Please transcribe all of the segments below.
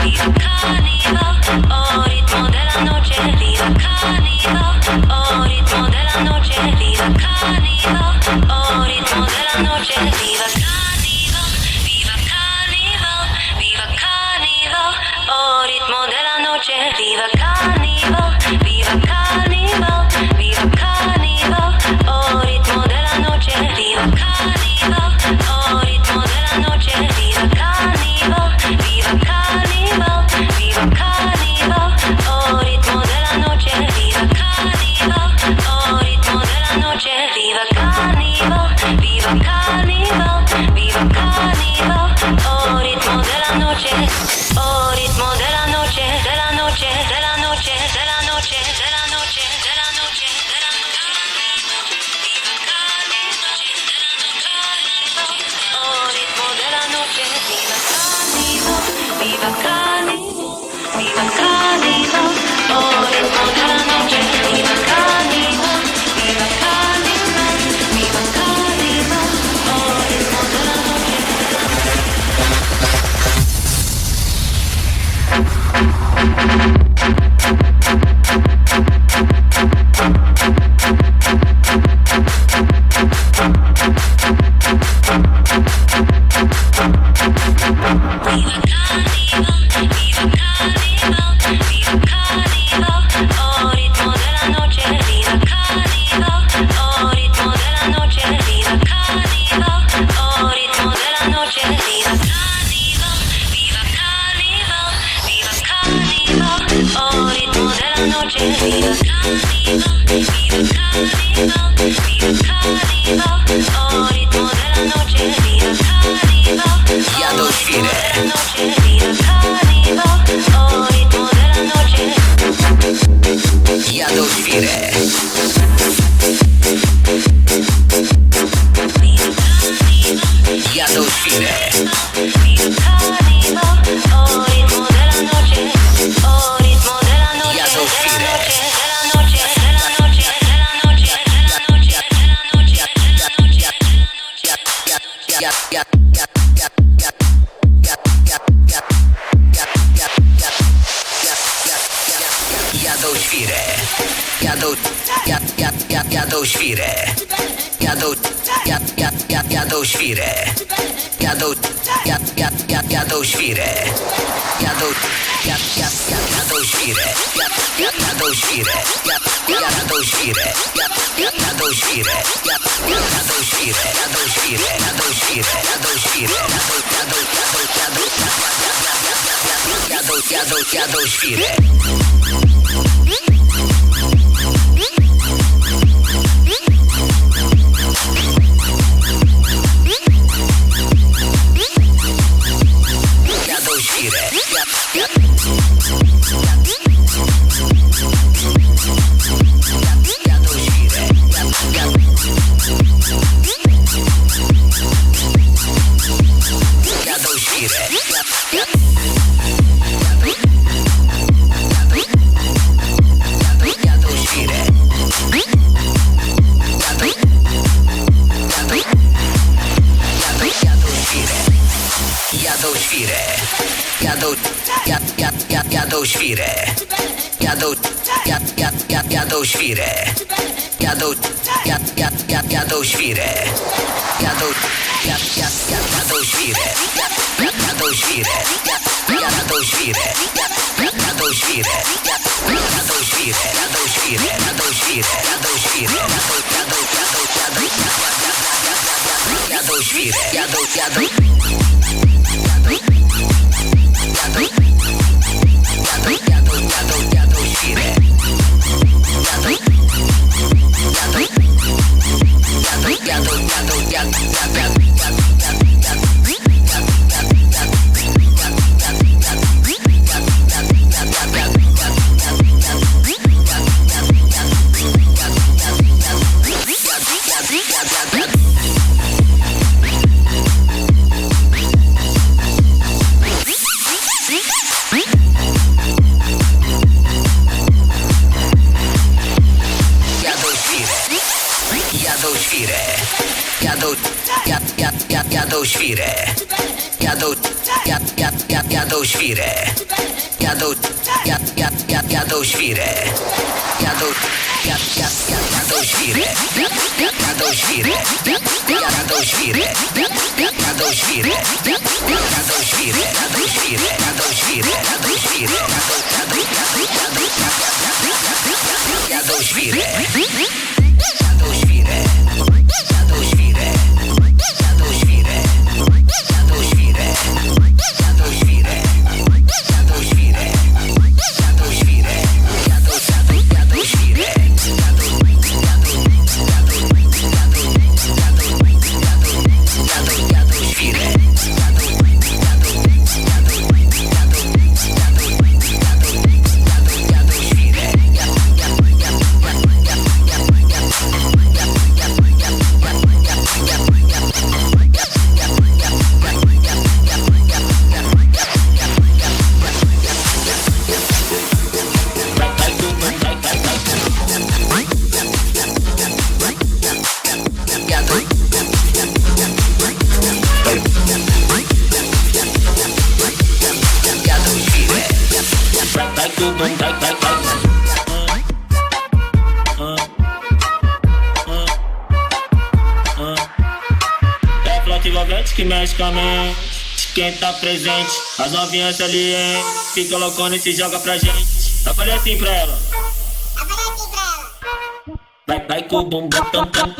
Vida carnival, oh ritmo della noche, vida carnival. Jadą świre, jadą, jad, jad, jad, jadą świre, jadą, jad, jad, jad, jadą świre, jadą, jadą, jadą świre jadą świrę. Jadą, jad, jad, jad, jadą świrę. Jad, jad, jadą świrę. Jad, jadą świrę. Jad, jad, jadą świrę. Jad, jad, jadą świrę. Jadą świrę. Jadą świrę. Jadą świrę. Jadą, jadą, jadą, jadą, jadą, jadą, jadą, jadą, jadą świrę. dois vira, dá dois vira, dá dois vira, dá dois vira, dá dois vira, dá dois vira, dá dois vira, dá dois vira, Quem tá presente, as novinhas ali, hein? Fica loucona e se joga pra gente. Eu falei assim pra ela. Vai, vai com o bumbum, tam, tam.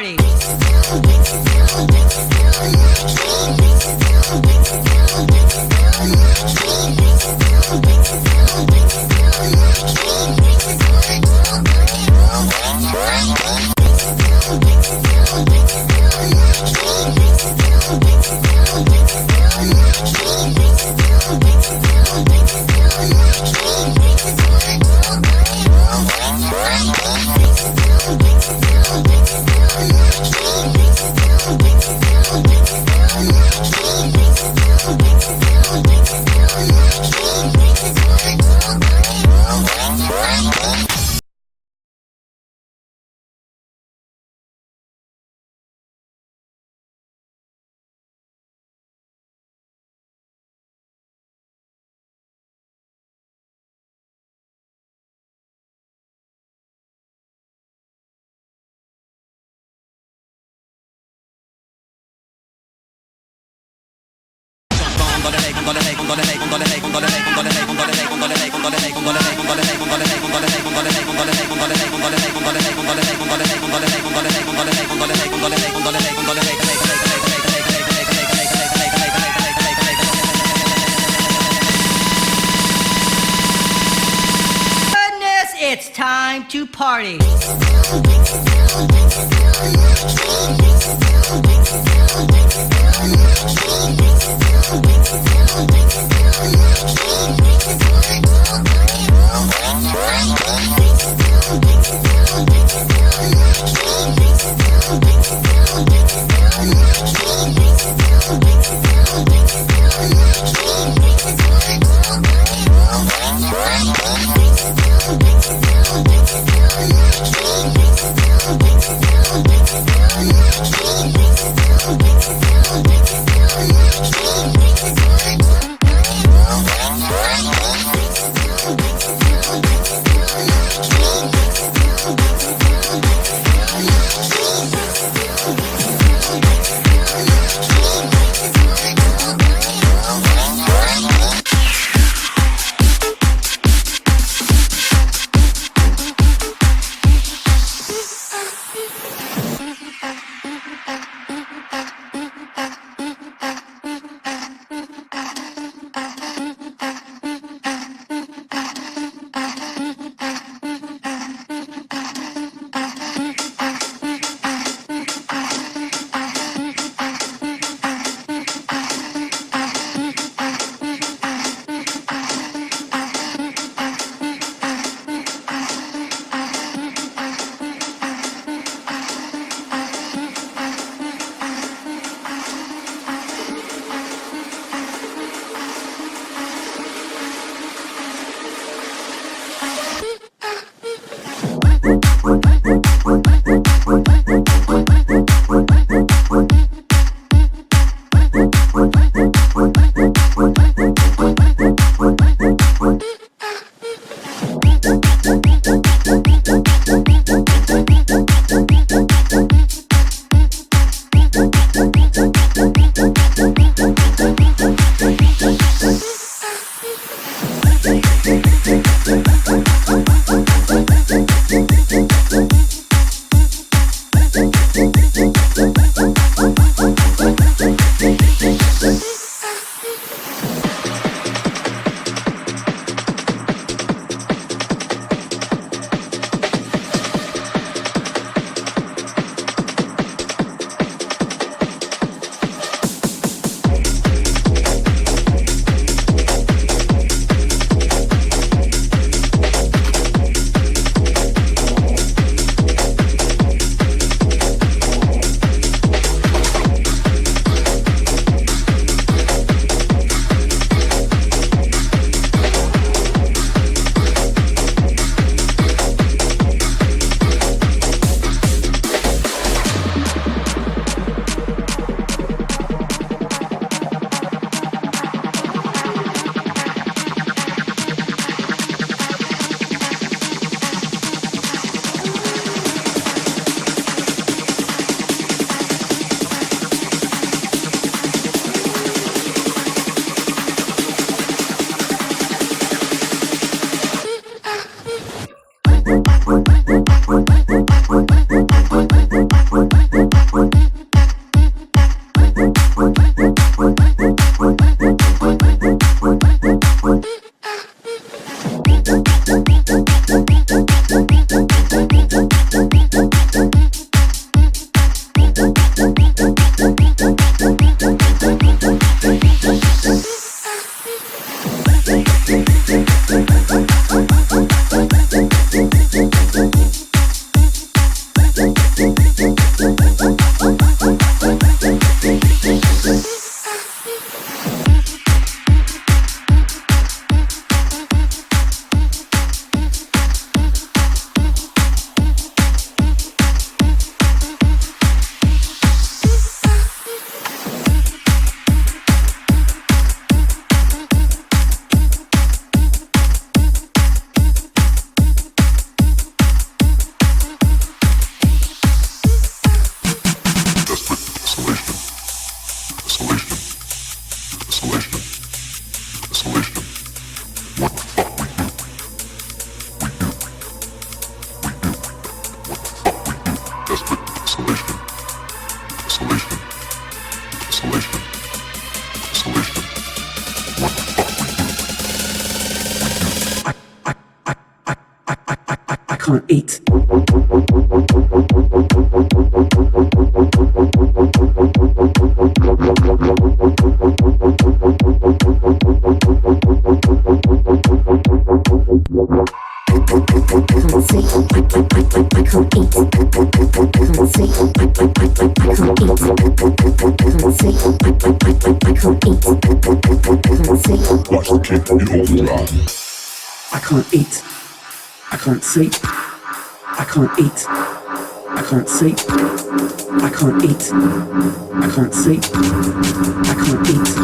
party. Gracias. time to party. Yeah. I can't eat. I can't sleep. I can't eat. I can't sleep. I can't eat. I can't sleep. I can't eat.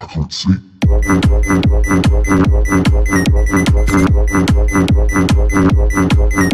I can't sleep. I can't sleep.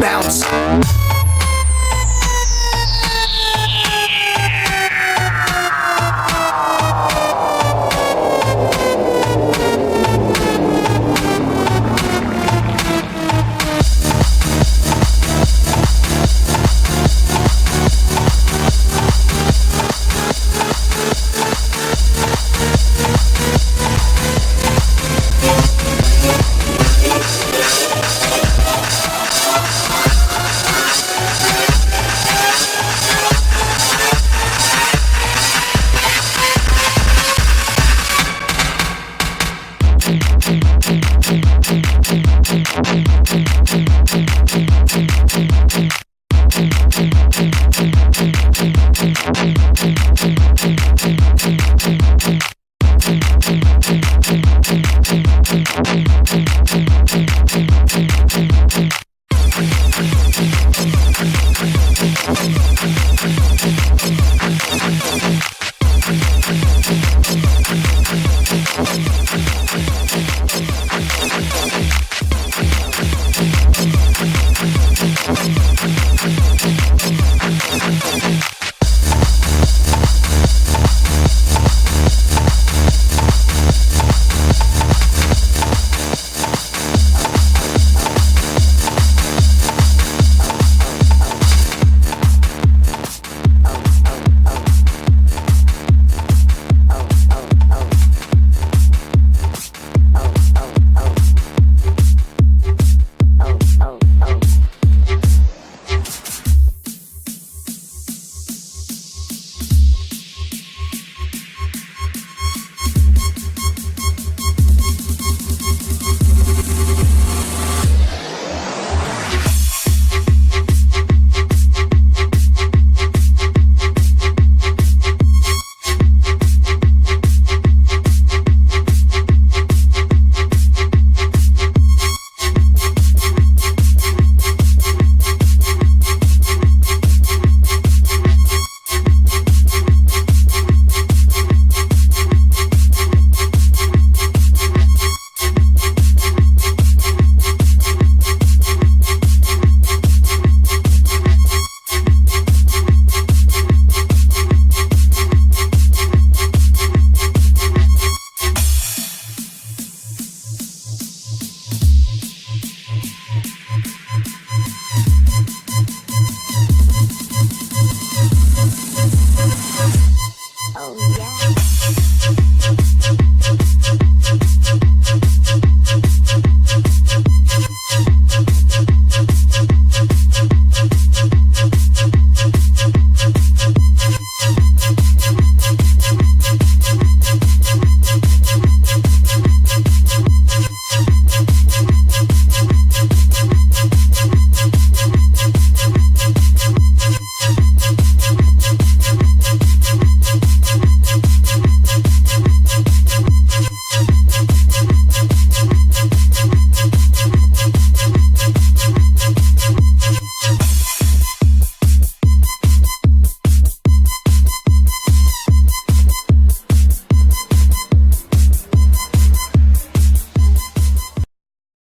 Bounce.